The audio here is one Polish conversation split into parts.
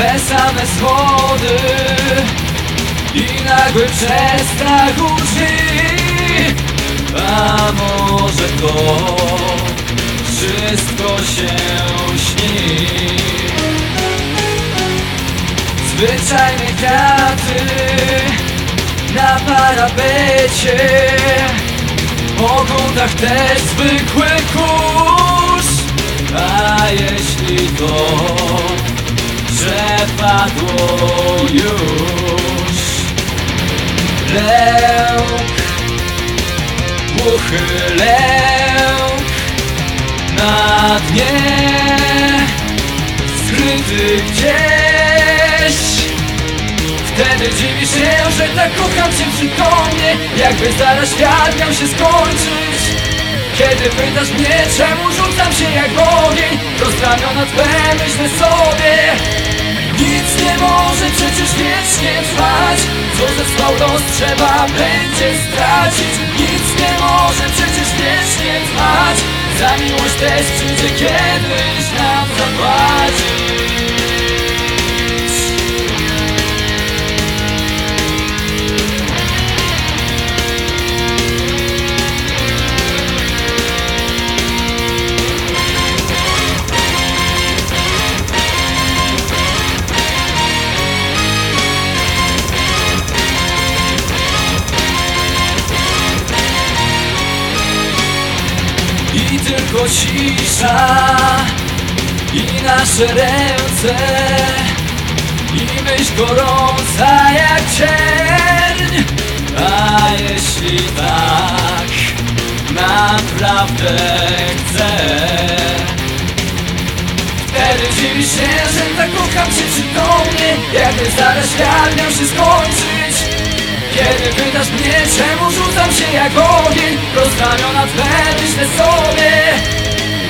te same schody I nagły przestrach u drzwi A może to wszystko się śni? Zwyczajne kwiaty na parapecie Po kątach też zwykły kurz. A jeśli to przepadło już. Lęk, głuchy lęk Na dnie skryty gdzieś. Wtedy dziwi się, że tak kocham cię przytomnie Jakby zaraz świat miał się skończyć. Kiedy pytasz mnie, czemu rzucam się jak ogień Rozramiona twe myślę sobie trzeba będzie stracić. Nic nie może przecież wiecznie trwać. Za miłość też przyjdzie kiedyś Tylko cisza I nasze ręce I myśl gorąca jak cierń A jeśli tak Naprawdę chcę Wtedy dziwi się, że tak kocham cię przytomnie Jakby zaraz świat miał się skończyć Kiedy pytasz mnie, czemu rzucam się jak ogień Rozramiona twe myślę sobie.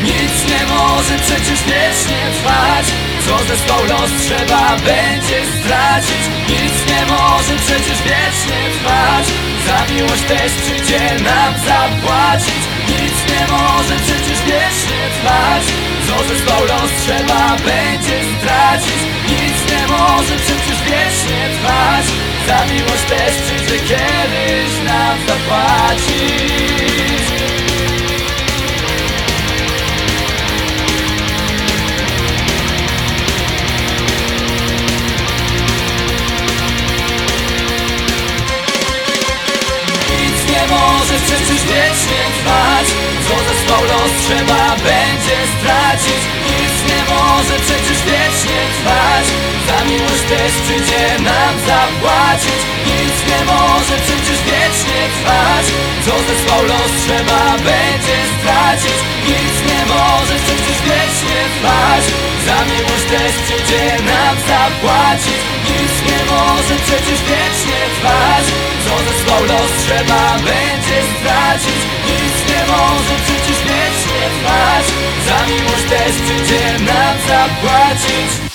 Nic nie może przecież wiecznie trwać. Co zesłał los trzeba będzie stracić. Nic nie może przecież wiecznie trwać. Za miłość też przyjdzie nam zapłacić. Nic nie może przecież wiecznie trwać. Co zesłał los trzeba będzie stracić może przecież wiecznie trwać Za miłość też przyjdzie kiedyś nam zapłacić. Nic nie może przecież wiecznie trwać Co zesłał los trzeba będzie stracić zapłacić Nic nie może przecież wiecznie trwać. Co zesłał los trzeba będzie stracić. Nic nie może przecież wiecznie trwać. Za miłość też przyjdzie nam zapłacić. Nic nie może przecież wiecznie trwać. Co zesłał los trzeba będzie stracić. Nic nie może przecież wiecznie trwać. Za miłość też przyjdzie nam zapłacić